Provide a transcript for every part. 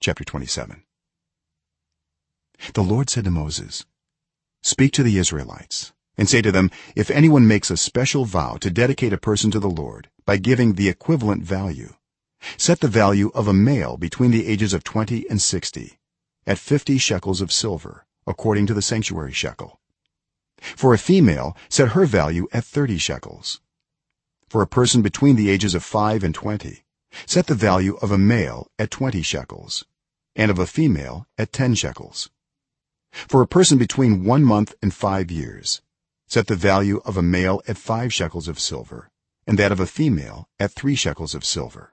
chapter 27 the lord said to moses speak to the israelites and say to them if anyone makes a special vow to dedicate a person to the lord by giving the equivalent value set the value of a male between the ages of 20 and 60 at 50 shekels of silver according to the sanctuary shekel. For a female set her value at 30 shekels. For a person between the ages of 5 and 20 set the value of a male at 20 shekels and of a female at 10 shekels. For a person between 1 month and 5 years set the value of a male at 5 shekels of silver and that of a female at 3 shekels of silver.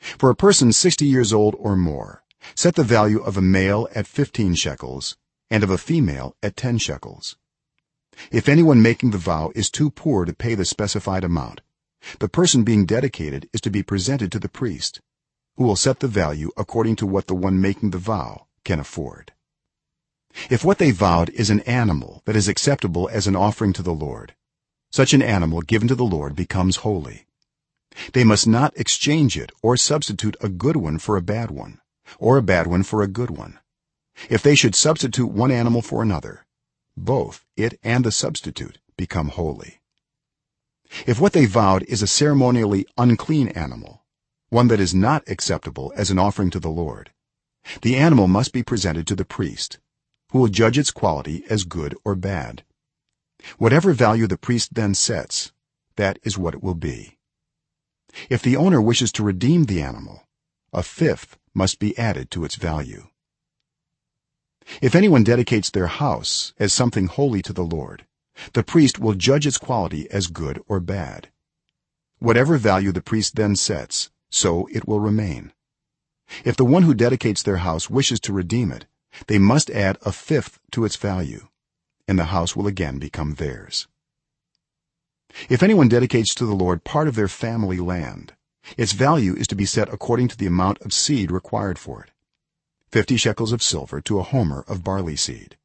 For a person 60 years old or more set the value of a male at 15 shekels and of a female at 10 shekels. If anyone making the vow is too poor to pay the specified amount the person being dedicated is to be presented to the priest who will set the value according to what the one making the vow can afford. If what they vowed is an animal that is acceptable as an offering to the lord such an animal given to the lord becomes holy. They must not exchange it or substitute a good one for a bad one or a bad one for a good one. If they should substitute one animal for another both it and the substitute become holy if what they vowed is a ceremonially unclean animal one that is not acceptable as an offering to the lord the animal must be presented to the priest who will judge its quality as good or bad. Whatever value the priest then sets that is what it will be. If the owner wishes to redeem the animal a fifth must be added to its value. If anyone dedicates their house as something holy to the lord the priest will judge its quality as good or bad. Whatever value the priest then sets so it will remain. If the one who dedicates their house wishes to redeem it they must add a fifth to its value and the house will again become theirs. If anyone dedicates to the lord part of their family land its value is to be set according to the amount of seed required for it. 50 shekels of silver to a homer of barley seed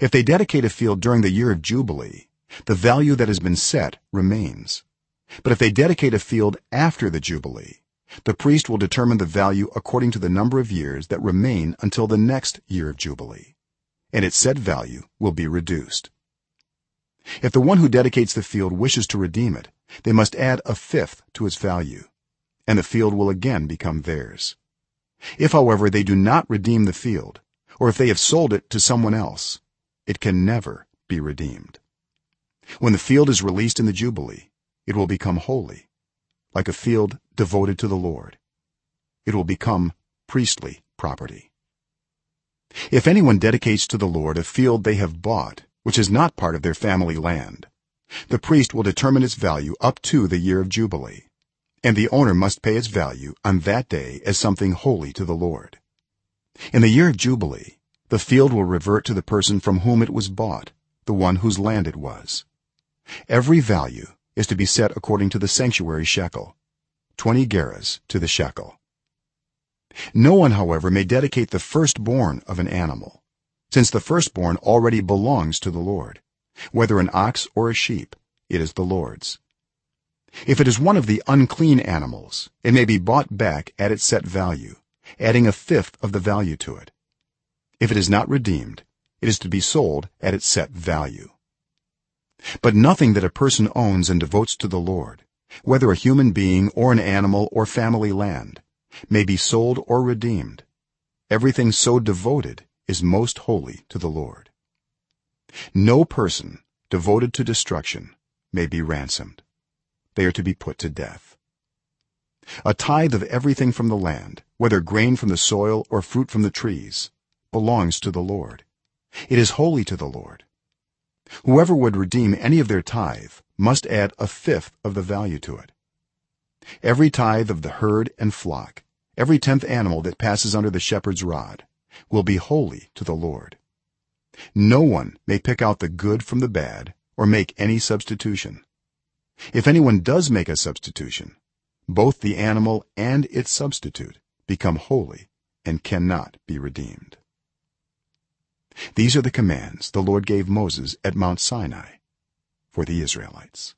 if they dedicate a field during the year of jubilee the value that has been set remains. But if they dedicate a field after the jubilee the priest will determine the value according to the number of years that remain until the next year of jubilee and its set value will be reduced. If the one who dedicates the field wishes to redeem it they must add a fifth to its value and the field will again become theirs. If however they do not redeem the field or if they have sold it to someone else it can never be redeemed. When the field is released in the jubilee it will become holy like a field devoted to the lord. It will become priestly property. If anyone dedicates to the lord a field they have bought which is not part of their family land the priest will determine its value up to the year of jubilee and the owner must pay its value on that day as something holy to the lord. In the year of jubilee the field will revert to the person from whom it was bought the one whose land it was. Every value is to be set according to the sanctuary shekel 20 gerahs to the shekel. No one however may dedicate the firstborn of an animal since the firstborn already belongs to the lord. Whether an ox or a sheep it is the lord's. If it is one of the unclean animals it may be bought back at its set value adding a fifth of the value to it if it is not redeemed it is to be sold at its set value. But nothing that a person owns and devotes to the lord whether a human being or an animal or family land may be sold or redeemed. Everything so devoted is most holy to the lord. No person devoted to destruction may be ransomed. They are to be put to death. A tithe of everything from the land whether grain from the soil or fruit from the trees belongs to the lord. It is holy to the lord. Whoever would redeem any of their tithe must add a fifth of the value to it. Every tithe of the herd and flock every tenth animal that passes under the shepherd's rod will be holy to the lord. No one may pick out the good from the bad or make any substitution. If anyone does make a substitution both the animal and its substitute become holy and cannot be redeemed these are the commands the lord gave moses at mount sinai for the israelites